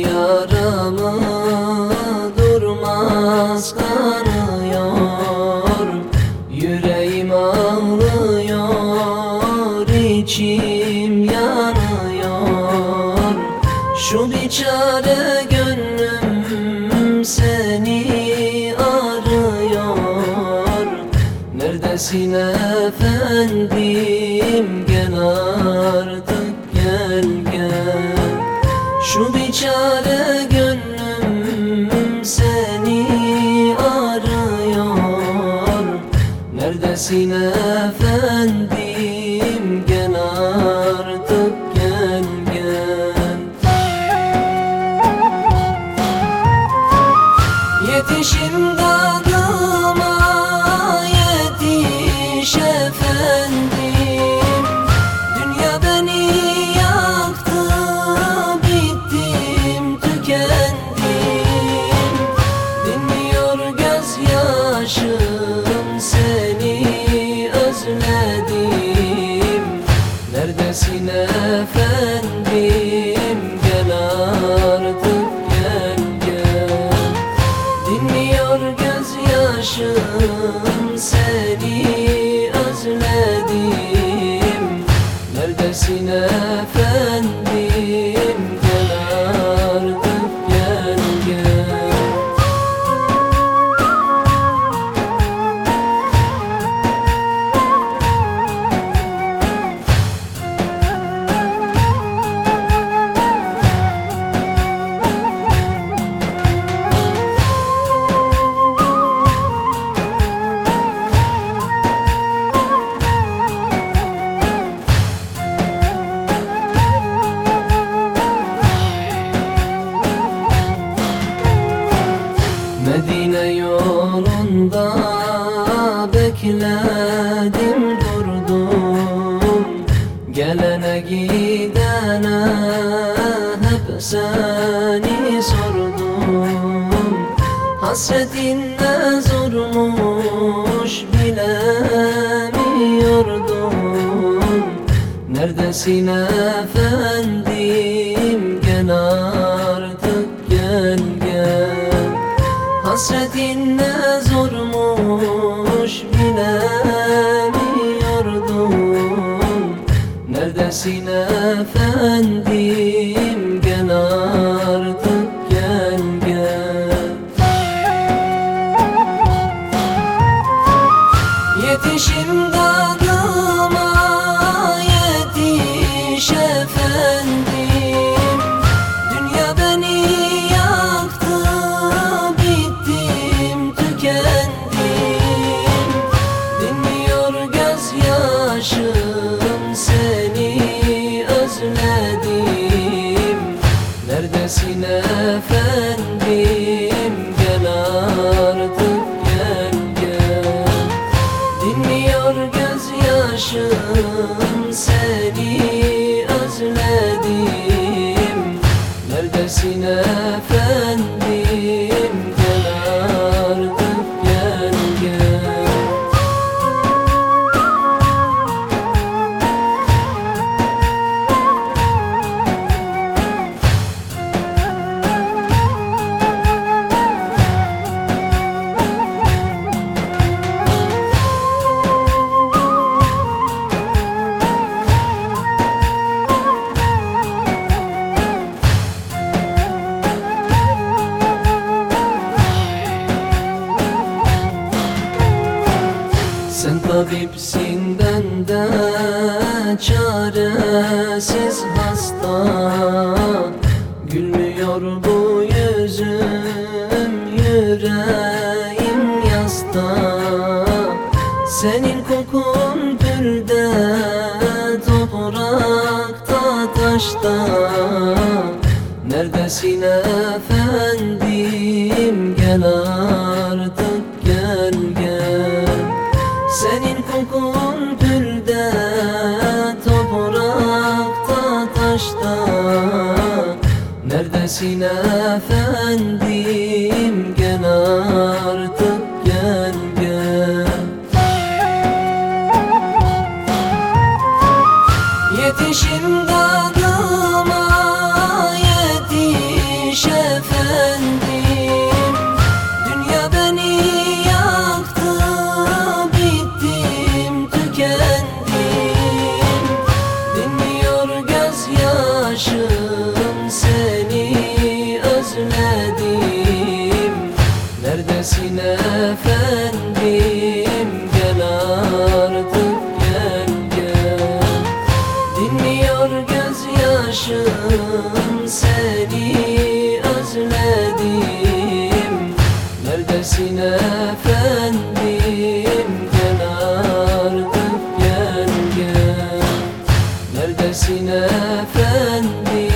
Yaramı durmaz kanıyor. Yüreğim ağlıyor içim yanıyor. Şu biçare gönlüm seni arıyor. Neredesin efendim? Gel artık Şu biçare gönlüm seni arıyor. Neredesin efendim gözyaşım seni özledim. Neredesin efendim bekledim durdum. Gelene gidene hep seni sordum. Hasretin ne zormuş bilemiyordum. Neredesin efendim? Gel artık gel gel. Hasretin ne zormuş Neredesin efendim gözyaşım seni tabipsin ben de çaresiz hasta Gülmüyor bu yüzüm yüreğim yasta Senin kokun pürde toprakta taşta Neredesin efendim? Gel artık kokun pürde toprakta taşta. Neredesin efendim gelsin efendim Gel artık gel gel. Dinliyor gözyaşım seni özledim. Neredesin efendim Gel artık gel gel. Neredesin efendim?